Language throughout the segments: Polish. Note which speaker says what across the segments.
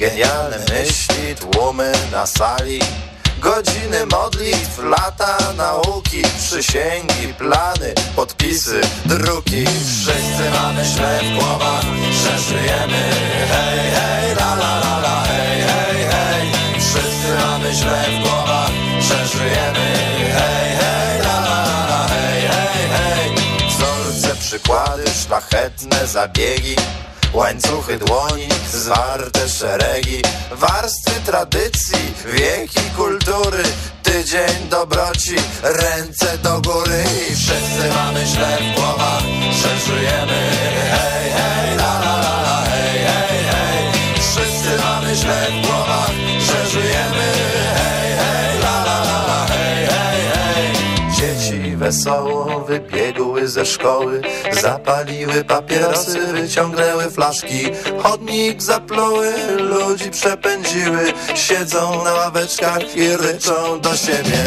Speaker 1: Genialne myśli, tłumy na sali. Godziny modlitw, lata nauki Przysięgi, plany, podpisy, druki. Wszyscy mamy źle w głowach, że żyjemy. Hej, hej, la la la la, hej, hej, hej. Wszyscy mamy źle w głowach, że żyjemy. Hej, hej, la la la la, hej, hej, hej. Wzorce, przykłady, szlachetne zabiegi Łańcuchy dłoni, zwarte szeregi Warstwy tradycji, wieki kultury Tydzień dobroci, ręce do góry. I wszyscy mamy źle w głowach, że żyjemy Hej, hej, la la la la, hej, hej, hej. Wszyscy mamy źle w wesoło wybiegły ze szkoły Zapaliły papierosy, wyciągnęły flaszki. Chodnik zapluły, ludzi przepędziły Siedzą na ławeczkach i ryczą do siebie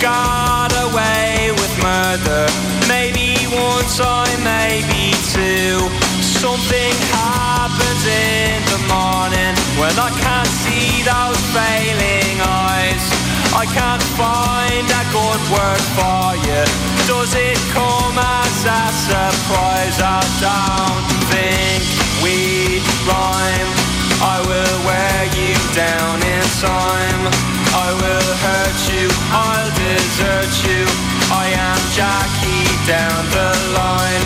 Speaker 2: got away with murder. Maybe one time, maybe two. Something happens in the morning when I can't see those failing eyes. I can't find a good word for you. Does it come as a surprise? I don't think we rhyme. I will wear you down in time. I will hurt you. I'll desert you. I am Jackie down the line.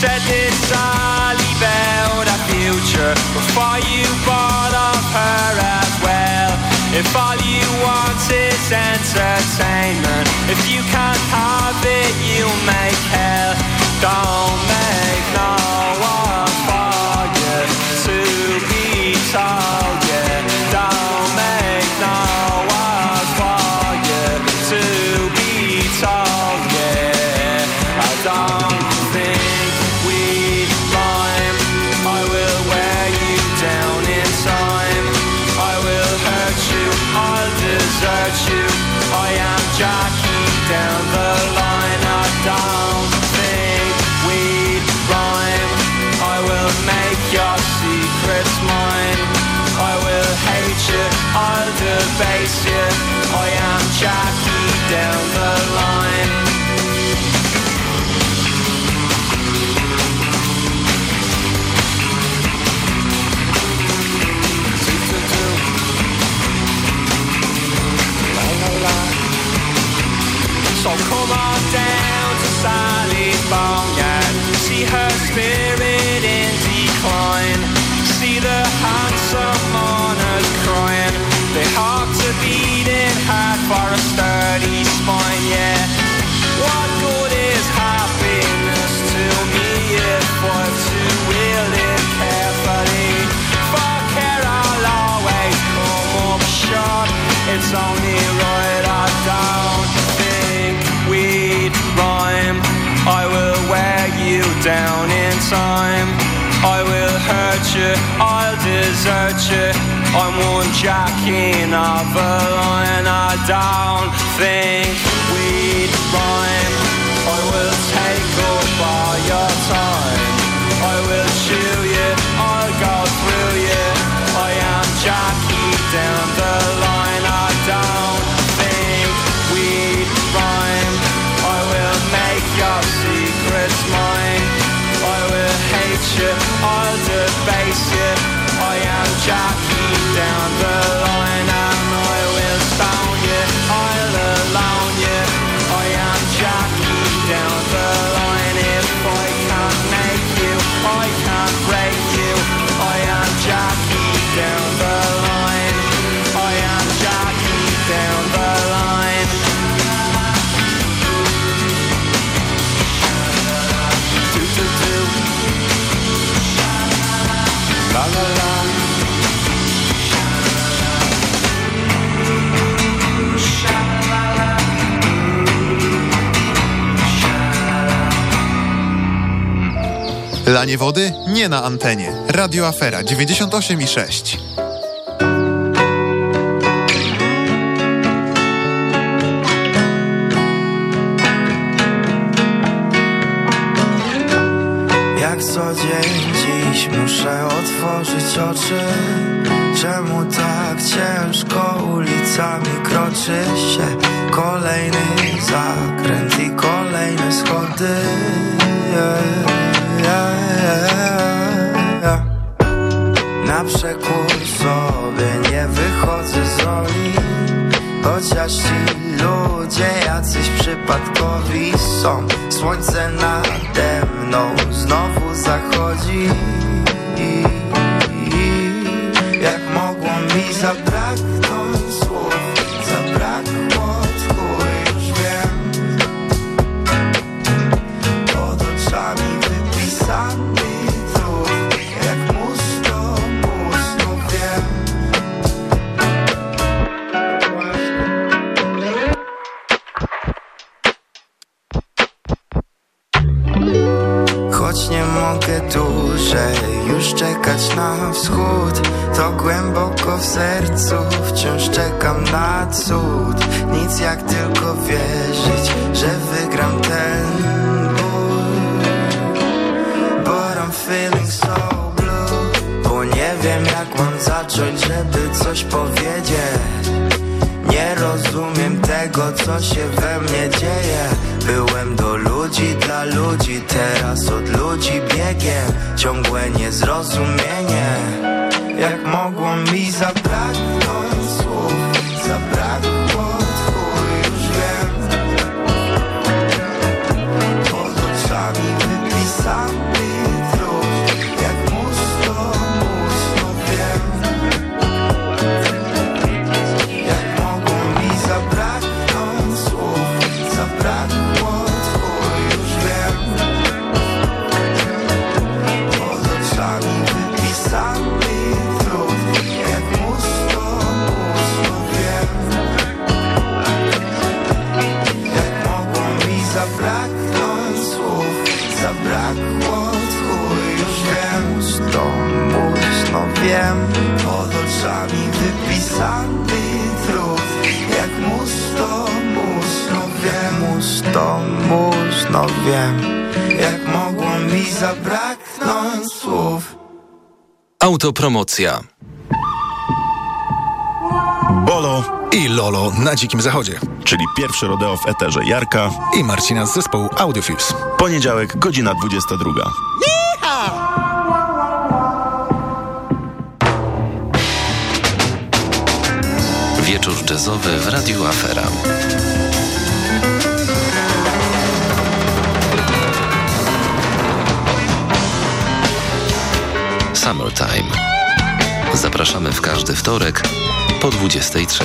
Speaker 2: Said this Sally about a future before you bought off her as well. If all you want is entertainment, if you can't have it, you'll make hell. Don't make no one for you to be told, for a sturdy spine, yeah What good is happiness to me if I'm to wield it carefully For care I'll always come up short It's only right I don't think we'd rhyme I will wear you down in time I will hurt you, I'll desert you. I'm one jack in a line. I don't think we'd rhyme. I will take all your time. I will chew you. I'll go through you. I am Jackie down the line. I don't think we'd rhyme. I will make your secrets mine. I will hate you. I'll debase you. I am Jackie
Speaker 3: Lanie wody? Nie na antenie. Radio Afera 98
Speaker 4: wschód To głęboko w sercu wciąż czekam na cud. Nic jak tylko wierzyć, że wygram ten ból. But I'm feeling so blue Bo nie wiem jak mam zacząć, żeby coś powiedzieć. Nie rozumiem tego, co się we mnie dzieje. Byłem do ludzi, dla ludzi Teraz od ludzi biegiem Ciągłe niezrozumienie. Jak mogło mi zabraknąć wiem Jak mogło mi zabraknąć słów
Speaker 5: Autopromocja.
Speaker 6: Bolo,
Speaker 7: i Lolo na Dzikim Zachodzie.
Speaker 6: czyli pierwszy rodeo w eterze Jarka.
Speaker 7: I Marcina z zespołu Audiofuse.
Speaker 6: Poniedziałek, godzina 22.
Speaker 5: Wieczór jazzowy w Radiu Afera. Summertime. Zapraszamy w każdy wtorek po 23.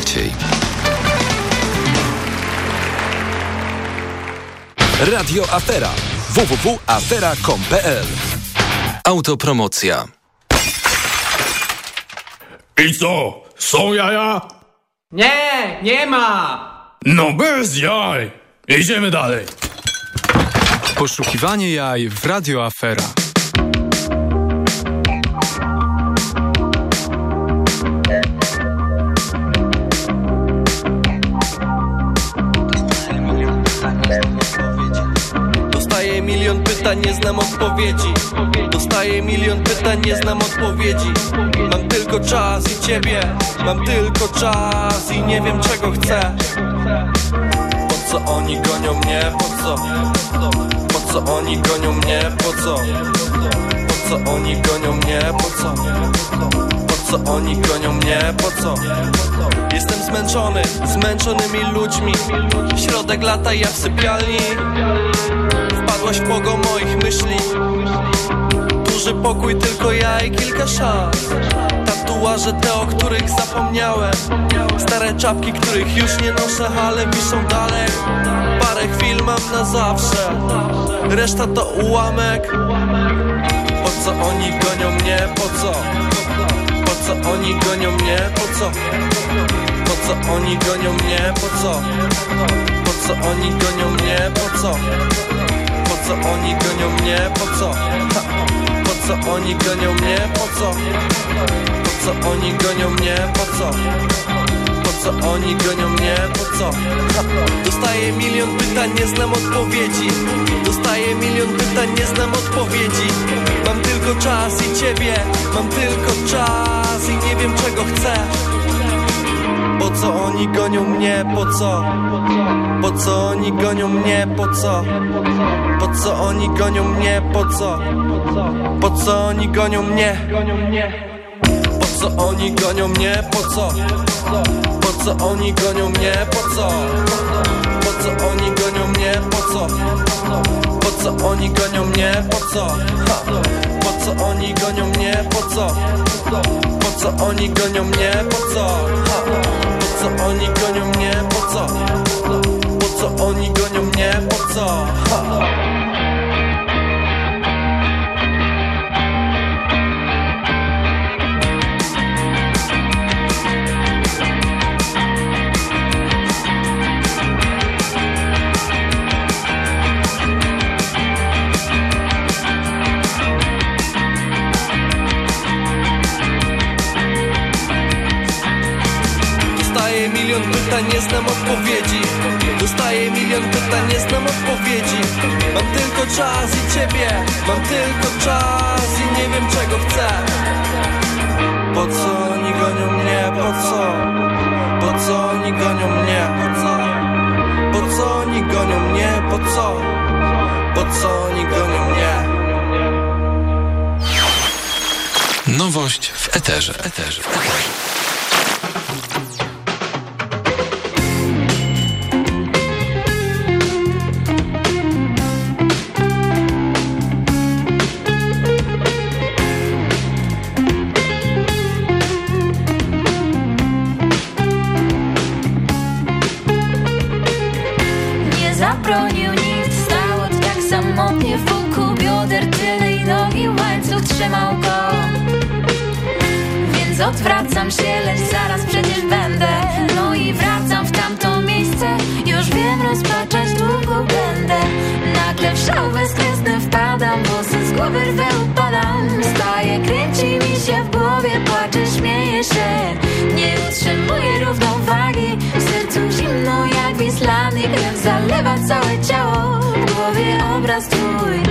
Speaker 8: Radio Afera. www.afera.com.pl
Speaker 5: Autopromocja.
Speaker 9: I co? Są jaja?
Speaker 10: Nie, nie ma!
Speaker 9: No bez jaj! Idziemy dalej.
Speaker 11: Poszukiwanie jaj w Radio Afera. Pytań, nie znam odpowiedzi. Dostaję milion pytań, nie znam odpowiedzi. Mam tylko czas i ciebie. Mam tylko czas i nie wiem czego chcę. Po co oni gonią mnie, po co? Po co oni gonią mnie, po co? Po co oni gonią mnie, po co? Co oni gonią mnie, po co? Jestem zmęczony, zmęczonymi ludźmi. Środek lata, ja w sypialni. Wpadłaś w pogo moich myśli. Duży pokój, tylko ja i kilka szans. Tatuaże te, o których zapomniałem. Stare czapki, których już nie noszę, ale wiszą dalej. Parę chwil mam na zawsze. Reszta to ułamek. Po co oni gonią mnie, po co? Co oni gonią mnie, po co? Po co oni gonią mnie, po co? Po co oni gonią mnie, po co? Po co oni gonią mnie, po co? Po co oni gonią mnie, po co? Po co oni gonią mnie, po co? Co oni gonią mnie, po co? Dostaję milion pytań, nie znam odpowiedzi Dostaję milion pytań, nie znam odpowiedzi Mam tylko czas i ciebie Mam tylko czas i nie wiem czego chcę Po co oni gonią mnie, po co? Po co oni gonią mnie, po co? Po co oni gonią mnie, po co? Po co oni gonią mnie? Po co oni gonią mnie, po co? Po co oni gonią mnie, po co? Po co oni gonią mnie, po co? Po co oni gonią mnie, po co? Ha. Po co oni gonią mnie, po co? Po co oni gonią mnie, po co? Ha. Po co oni gonią mnie, po co? Po co oni gonią mnie, po co? Ha. Pytań, nie znam odpowiedzi Dostaję milion pytań, nie znam odpowiedzi Mam tylko czas i ciebie Mam tylko czas i nie wiem czego chcę Po co oni gonią mnie, po co? Po co oni gonią mnie, po co? Po co oni gonią mnie, po co? Po co oni gonią mnie?
Speaker 5: Nowość w eterze. eterze.
Speaker 12: Nie odwracam się, lecz zaraz przecież będę. No i wracam w tamto miejsce. Już wiem, rozpaczać długo będę. Nagle w szał bezkresny wpadam Włosy z głowy rwę upadam. Staję, kręci mi się w głowie Płaczę, śmieję się. Nie utrzymuję równowagi. W sercu zimno jak Wislany Krew zalewa całe ciało. W głowie obraz twój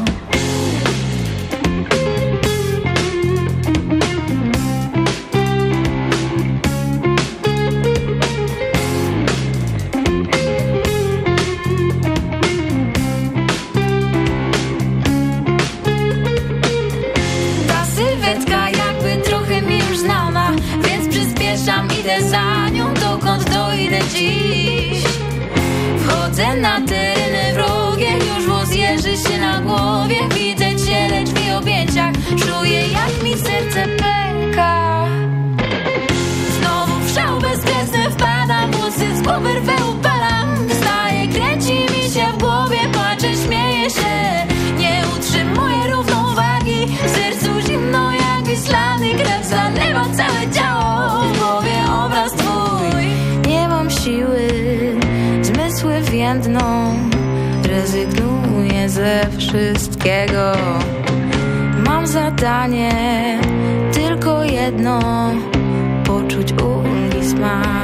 Speaker 12: Włosy z głowy rwę upalam Wstaję, kręci mi się w głowie Patrzę, śmieję się. Nie utrzymuję równowagi W sercu zimno jak wislany Krew zalewa całe ciało W głowie obraz twój. Nie mam siły Zmysły więdną Rezygnuję ze wszystkiego. Mam zadanie Tylko jedno Poczuć ulgi smak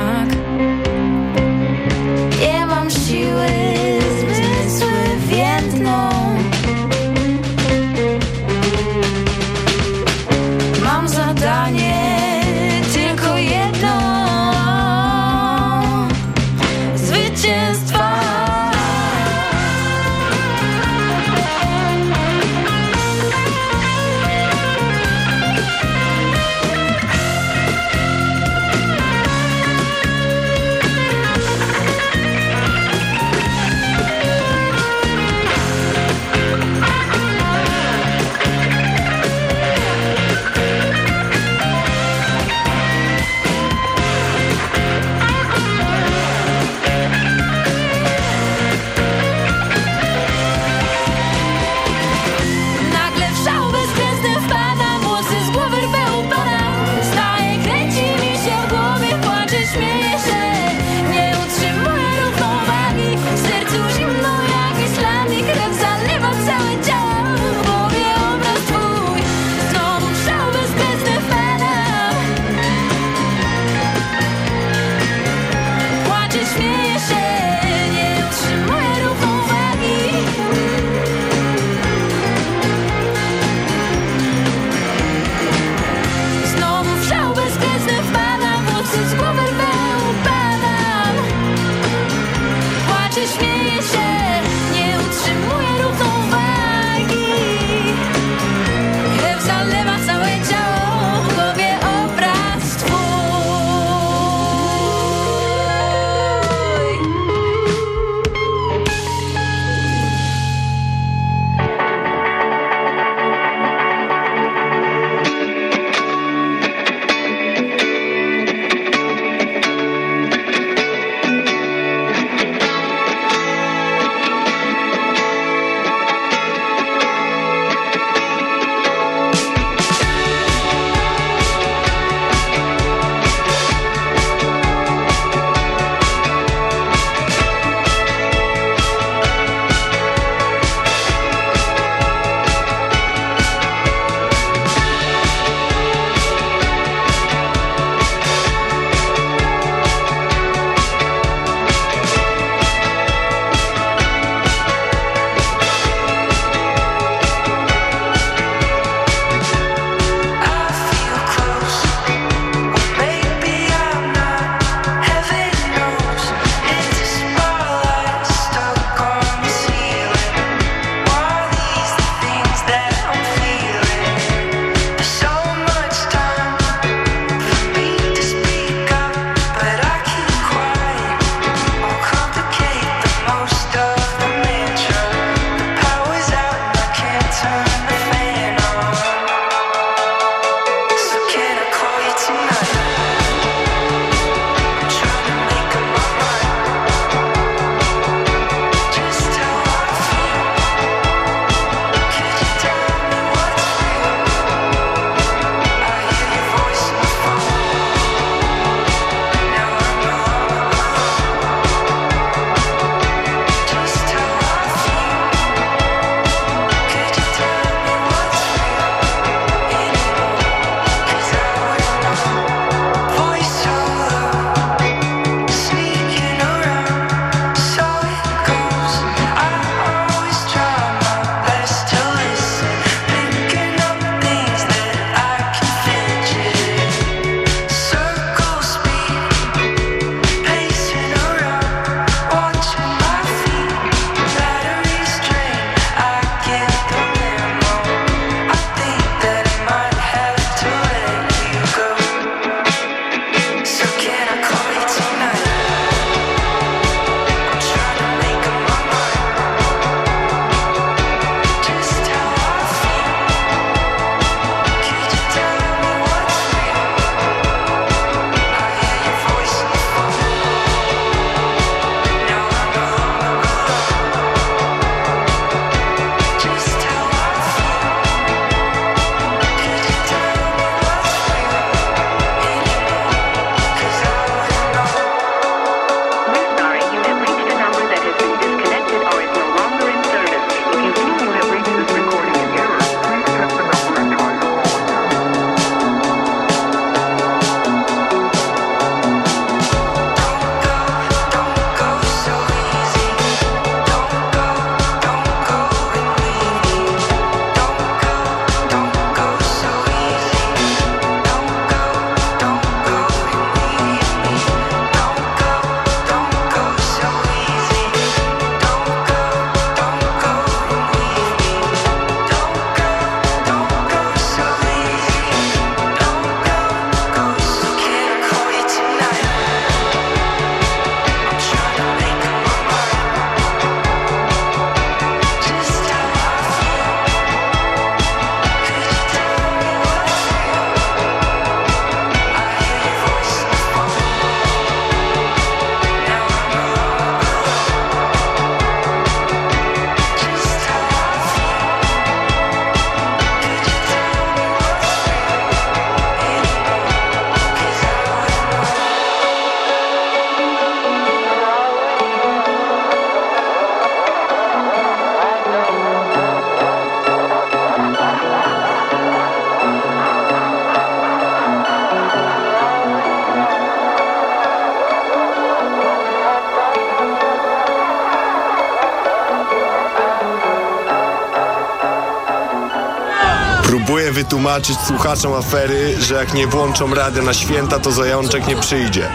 Speaker 13: wytłumaczyć słuchaczom afery, że jak nie włączą rady na święta, to zajączek nie przyjdzie.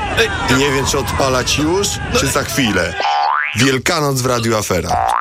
Speaker 13: I nie wiem, czy odpalać już, czy za chwilę. Wielkanoc w Radiu Afera.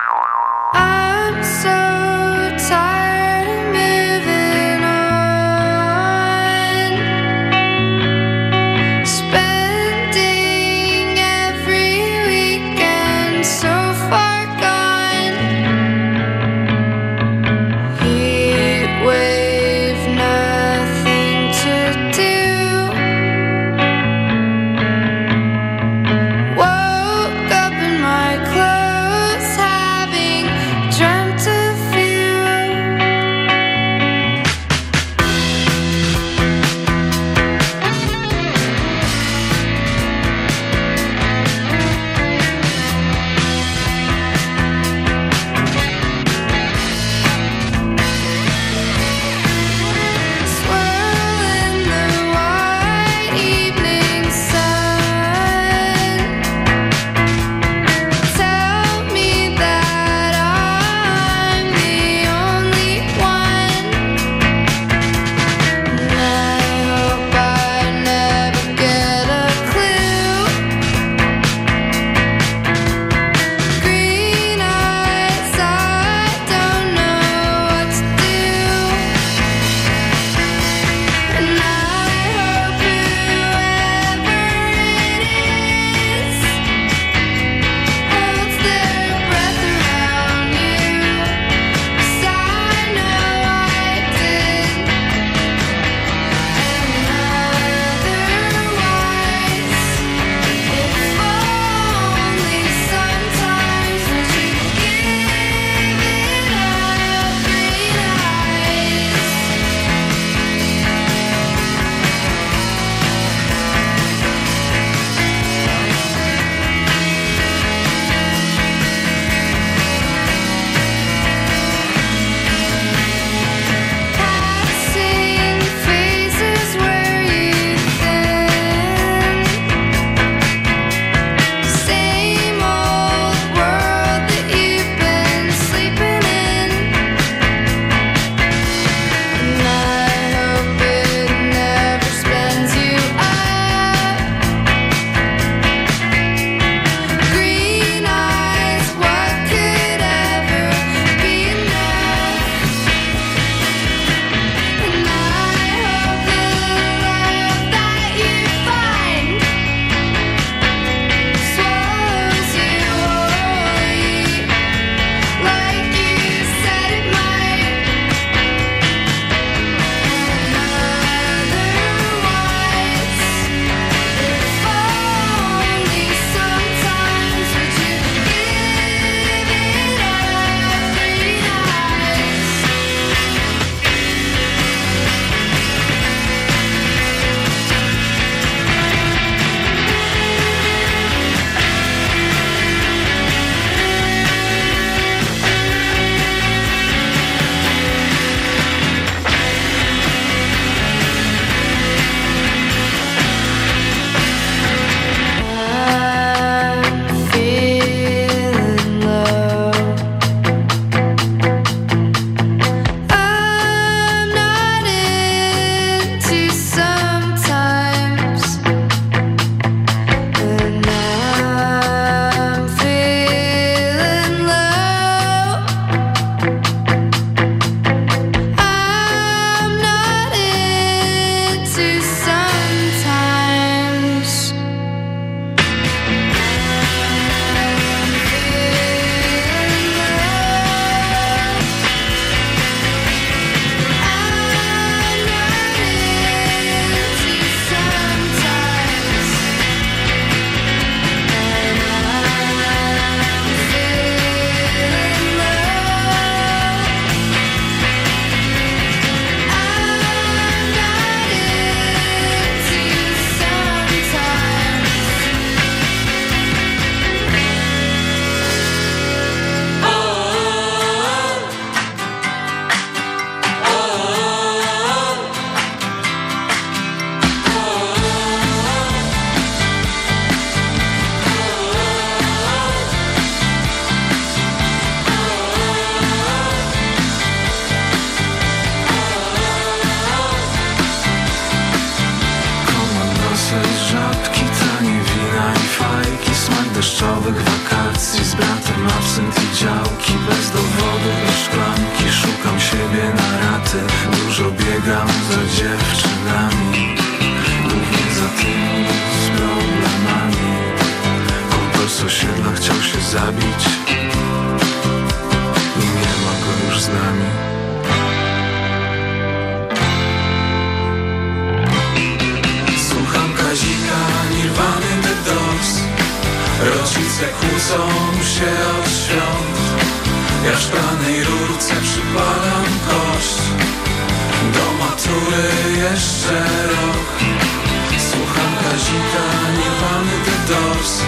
Speaker 14: Doors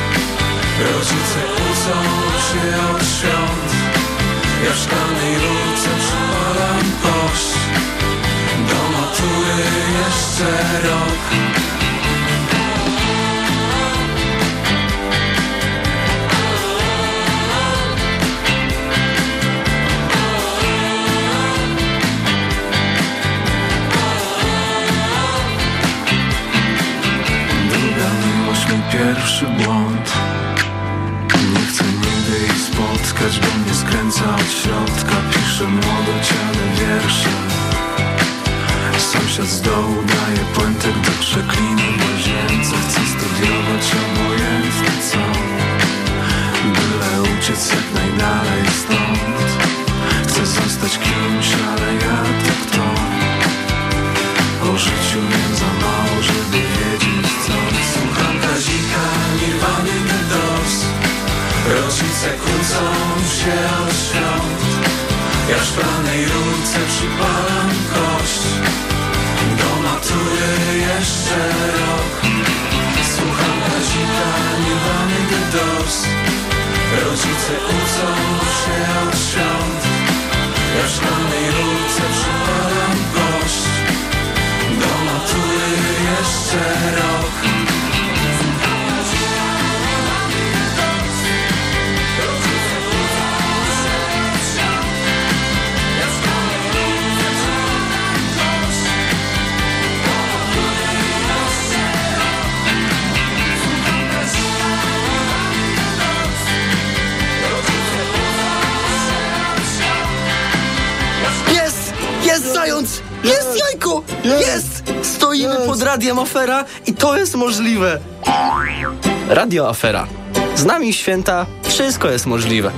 Speaker 14: Rodzice kłócą się od świąt. Ja w szklanej rurce przypalam kość. Do matury jeszcze rok błąd. Nie chcę nigdy jej spotkać, bo mnie skręca od środka. Piszę młodociane wiersze. Sąsiad z dołu daje puentek do przekliny w łazience. Chcę studiować obojętnie co. Byle uciec jak najdalej stąd. Chcę zostać kimś, ale ja to kto? O życiu wiem za mało, żeby Rodzice kłócą się od świąt. Ja w szklanej rurce przypalam kość. Do matury jeszcze rok. Słucham Kazika, Nirwany, The Doors Rodzice kłócą się od świąt. Ja w szklanej rurce przypalam kość. Do matury jeszcze rok
Speaker 15: Jest! Zając! Jest jajko! Jest! Stoimy pod radiem Afera i to jest możliwe. Radio Afera. Z nami święta, wszystko jest możliwe.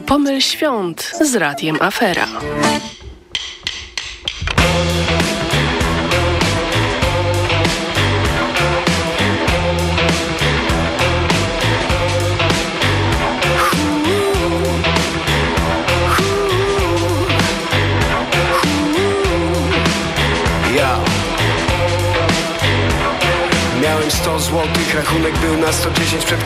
Speaker 16: Nie pomyl świąt z Radiem Afera.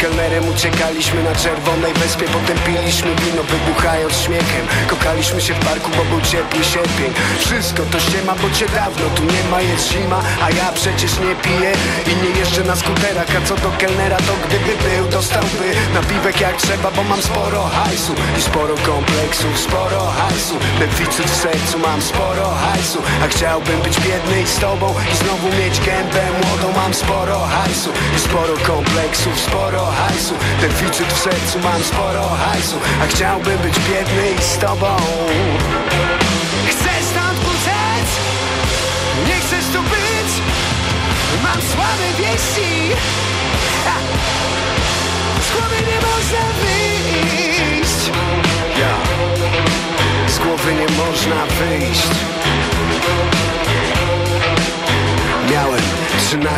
Speaker 17: Kelnerem uciekaliśmy na czerwonej wyspie Potem piliśmy wino, wybuchając śmiechem. Kokaliśmy się w parku, bo był ciepły sierpień. Wszystko to ściema, bo cię dawno tu nie ma, jest zima A ja przecież nie piję. I nie jeżdżę na skuterach A co do kelnera, to gdyby był, dostałby napiwek jak trzeba Bo mam sporo hajsu i sporo kompleksów Sporo hajsu, deficyt w sercu Mam sporo hajsu, a chciałbym być biedny i z tobą I znowu mieć gębę młodą Mam sporo hajsu i sporo kompleksów Sporo hajsu, deficyt w sercu Mam sporo hajsu, a chciałbym być biedny i z tobą Chcę stąd uciec Nie chcesz tu być Mam słabe wieści! Z głowy nie można wyjść ja. Z głowy nie można wyjść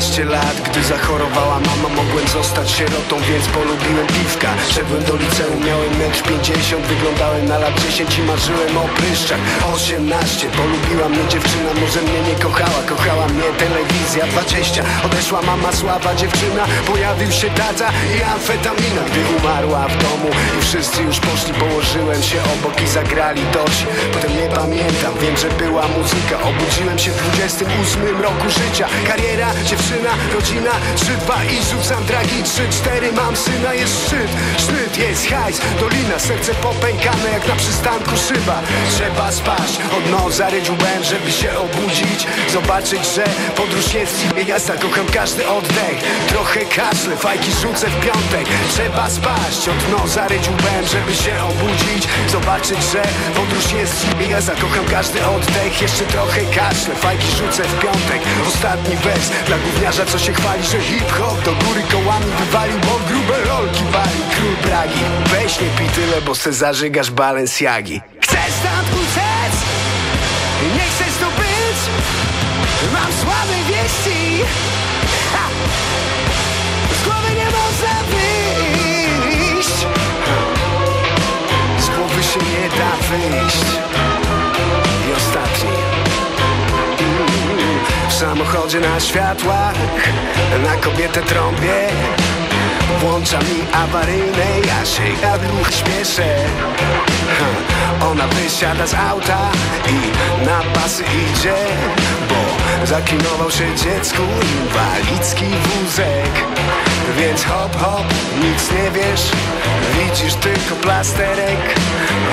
Speaker 17: 13 lat, gdy zachorowała mama Mogłem zostać sierotą, więc polubiłem piwka. Szedłem do liceum, miałem 1,50 m Wyglądałem na lat 10 i marzyłem o pryszczach. 18, polubiła mnie dziewczyna Może mnie nie kochała, kochała mnie telewizja 20, odeszła mama słaba dziewczyna Pojawił się tata i amfetamina. Gdy umarła w domu i wszyscy już poszli Położyłem się obok i zagrali dość. Potem nie pamiętam, wiem, że była muzyka. Obudziłem się w 28 roku życia. Kariera, dziewczyna, rodzina 3-2 i rzucam dragi 3-4 mam syna, jest szczyt. Sznyt jest hajs, dolina Serce popękane jak na przystanku szyba. Trzeba spać, od noza ryć łbem Żeby się obudzić. Zobaczyć, że podróż jest i ja zakocham każdy oddech. Trochę kaszle, fajki rzucę w piątek. Trzeba spać, od noza ryć łbem Żeby się obudzić. Zobaczyć, że podróż jest i ja zakocham każdy oddech. Jeszcze trochę kaszle, fajki rzucę w piątek. Ostatni wers dla gówniarza, co się chwali Że hip-hop do góry kołami wywalił Bo grube rolki wali król Pragi Weź nie pij tyle, bo se zażygasz Balenciagi Chcesz stąd uciec? Nie chcesz tu być? Mam słabe wieści ha! Z głowy nie można wyjść Z głowy się nie da wyjść samochodzie na światłach Na kobietę trąbię. Włącza mi awaryjne Ja się gadruch śmieszę ha, Ona wysiada z auta I na pasy idzie Bo zaklinował się dziecku Inwalidzki wózek Więc hop hop, nic nie wiesz. Widzisz tylko plasterek.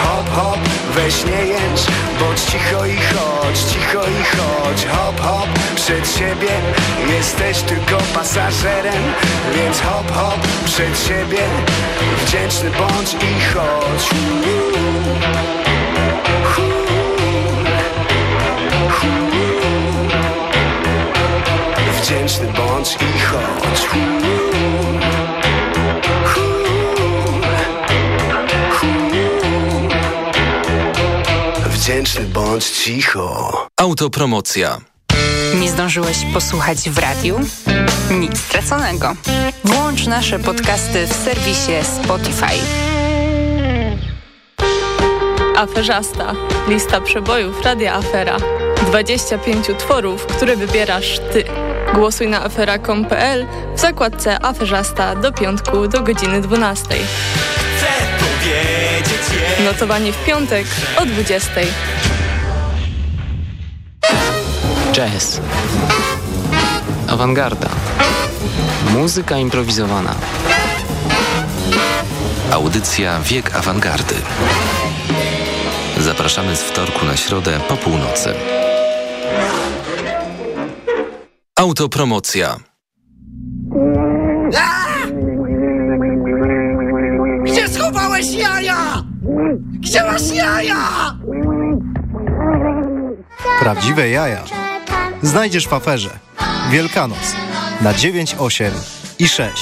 Speaker 17: Hop hop, weź nie jęcz Bądź cicho i chodź, cicho i chodź. Hop hop, przed siebie Jesteś tylko pasażerem. Więc hop hop, przed siebie Wdzięczny bądź i chodź Wdzięczny bądź i chodź Wdzięczny bądź cicho.
Speaker 5: Autopromocja.
Speaker 18: Nie zdążyłeś posłuchać w radiu? Nic straconego. Włącz nasze podcasty w serwisie Spotify.
Speaker 19: Aferzasta. Lista przebojów Radia Afera. 25 utworów, które wybierasz Ty. Głosuj na afera.com.pl w zakładce Aferzasta do piątku do godziny 12.
Speaker 20: Chcę powiedzieć jej,
Speaker 19: Notowanie w piątek o 20.
Speaker 21: Jazz. Awangarda. Muzyka improwizowana.
Speaker 5: Audycja Wiek Awangardy. Zapraszamy z wtorku na środę po północy. Autopromocja.
Speaker 22: Gdzie schowałeś jaja? Gdzie masz jaja?
Speaker 13: Prawdziwe jaja znajdziesz w aferze. Wielkanoc na 9, 8 i 6.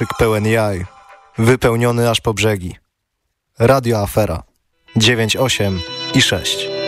Speaker 13: koszyk pełen jaj, wypełniony aż po brzegi. Radio Afera 98 i 6.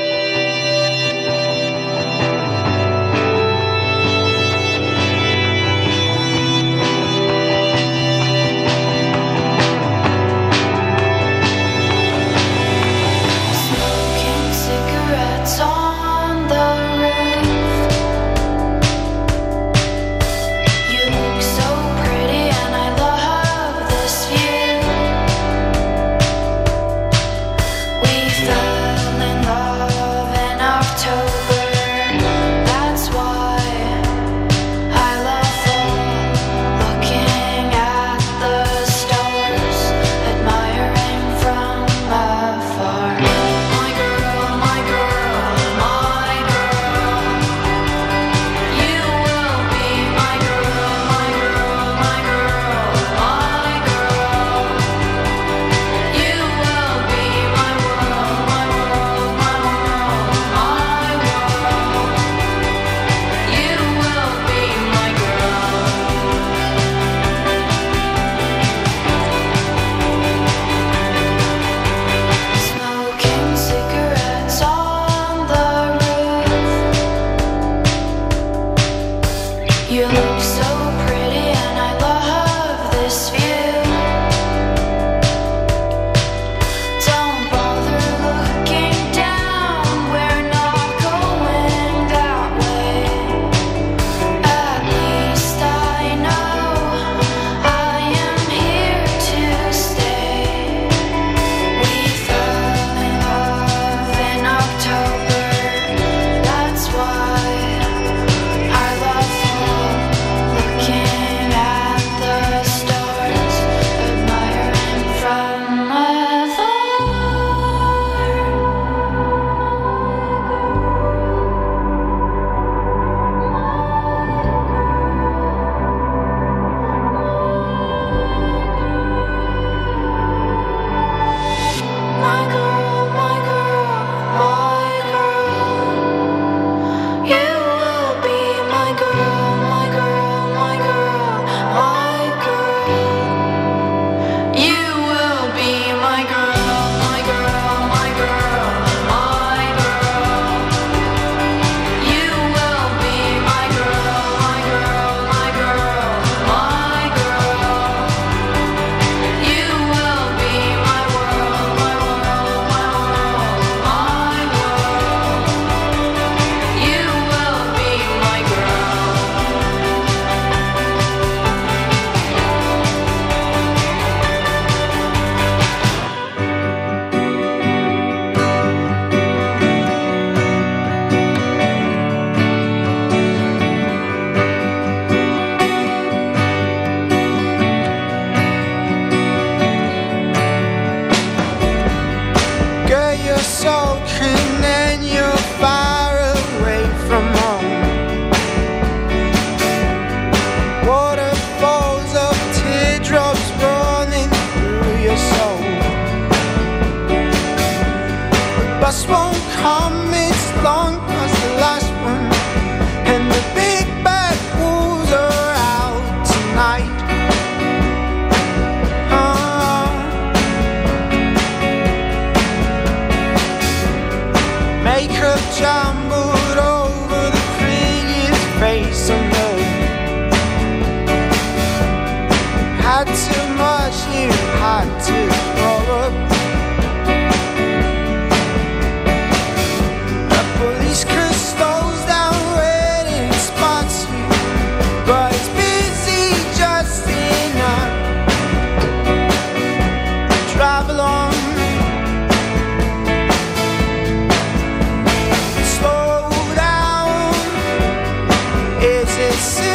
Speaker 15: see.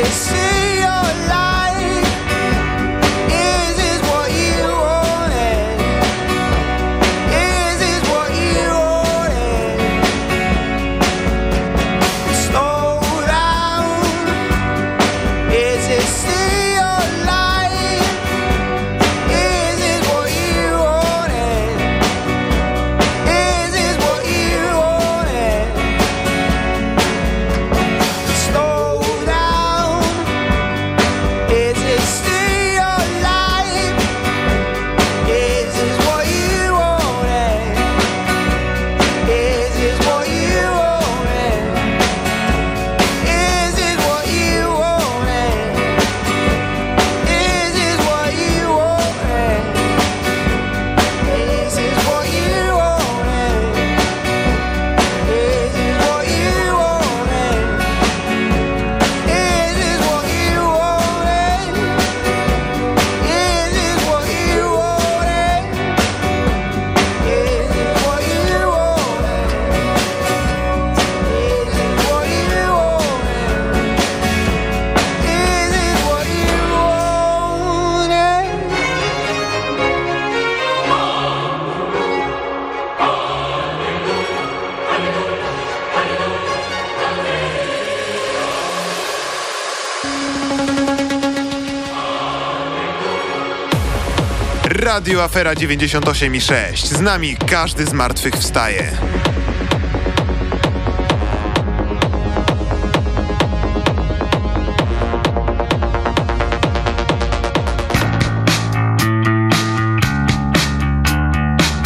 Speaker 15: esquecer.
Speaker 23: Radio Afera 98 i 6. Z nami każdy z martwych wstaje.